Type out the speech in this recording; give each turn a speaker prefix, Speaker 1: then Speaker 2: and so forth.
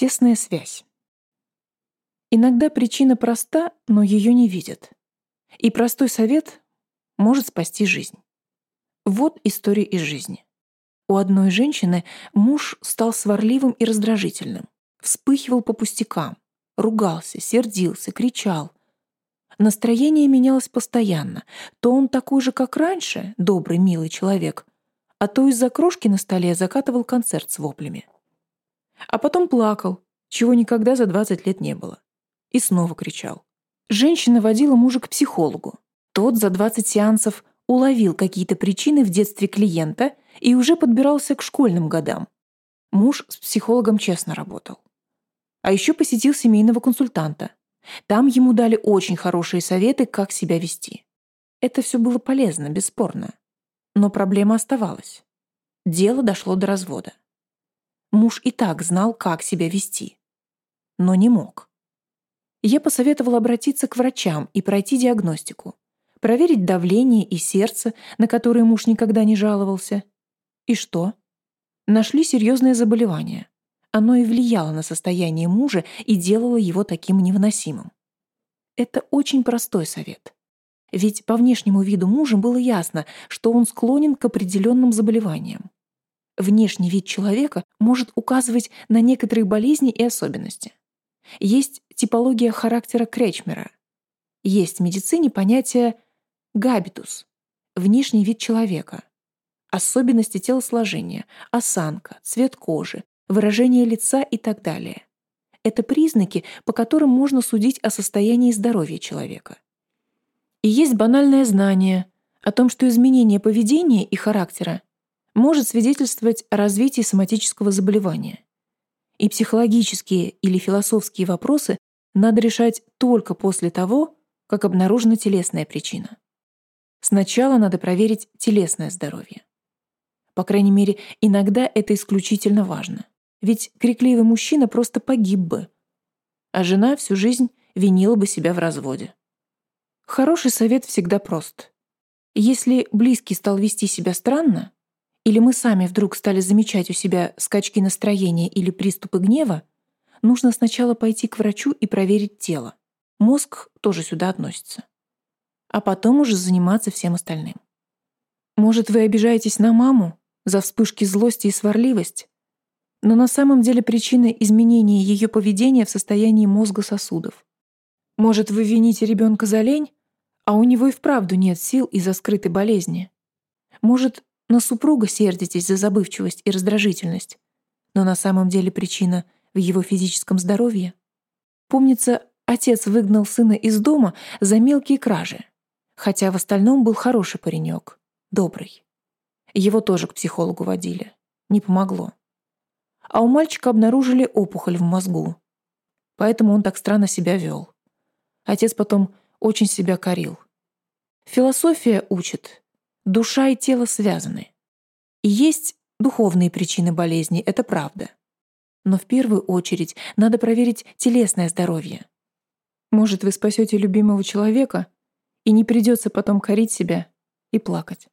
Speaker 1: Тесная связь. Иногда причина проста, но ее не видят. И простой совет может спасти жизнь. Вот история из жизни. У одной женщины муж стал сварливым и раздражительным, вспыхивал по пустякам, ругался, сердился, кричал. Настроение менялось постоянно. То он такой же, как раньше, добрый, милый человек, а то из-за крошки на столе закатывал концерт с воплями. А потом плакал, чего никогда за 20 лет не было. И снова кричал. Женщина водила мужа к психологу. Тот за 20 сеансов уловил какие-то причины в детстве клиента и уже подбирался к школьным годам. Муж с психологом честно работал. А еще посетил семейного консультанта. Там ему дали очень хорошие советы, как себя вести. Это все было полезно, бесспорно. Но проблема оставалась. Дело дошло до развода. Муж и так знал, как себя вести. Но не мог. Я посоветовала обратиться к врачам и пройти диагностику. Проверить давление и сердце, на которое муж никогда не жаловался. И что? Нашли серьезное заболевание. Оно и влияло на состояние мужа и делало его таким невыносимым. Это очень простой совет. Ведь по внешнему виду мужа было ясно, что он склонен к определенным заболеваниям. Внешний вид человека может указывать на некоторые болезни и особенности. Есть типология характера Кречмера. Есть в медицине понятие габитус — внешний вид человека, особенности телосложения, осанка, цвет кожи, выражение лица и так далее. Это признаки, по которым можно судить о состоянии здоровья человека. И есть банальное знание о том, что изменение поведения и характера может свидетельствовать о развитии соматического заболевания. И психологические или философские вопросы надо решать только после того, как обнаружена телесная причина. Сначала надо проверить телесное здоровье. По крайней мере, иногда это исключительно важно. Ведь крикливый мужчина просто погиб бы, а жена всю жизнь винила бы себя в разводе. Хороший совет всегда прост. Если близкий стал вести себя странно, или мы сами вдруг стали замечать у себя скачки настроения или приступы гнева, нужно сначала пойти к врачу и проверить тело. Мозг тоже сюда относится. А потом уже заниматься всем остальным. Может, вы обижаетесь на маму за вспышки злости и сварливость, но на самом деле причина изменения ее поведения в состоянии мозга сосудов. Может, вы вините ребенка за лень, а у него и вправду нет сил из-за скрытой болезни. Может, на супруга сердитесь за забывчивость и раздражительность, но на самом деле причина в его физическом здоровье. Помнится, отец выгнал сына из дома за мелкие кражи, хотя в остальном был хороший паренек, добрый. Его тоже к психологу водили. Не помогло а у мальчика обнаружили опухоль в мозгу. Поэтому он так странно себя вел. Отец потом очень себя корил. Философия учит, душа и тело связаны. И есть духовные причины болезни, это правда. Но в первую очередь надо проверить телесное здоровье. Может, вы спасете любимого человека, и не придется потом корить себя и плакать.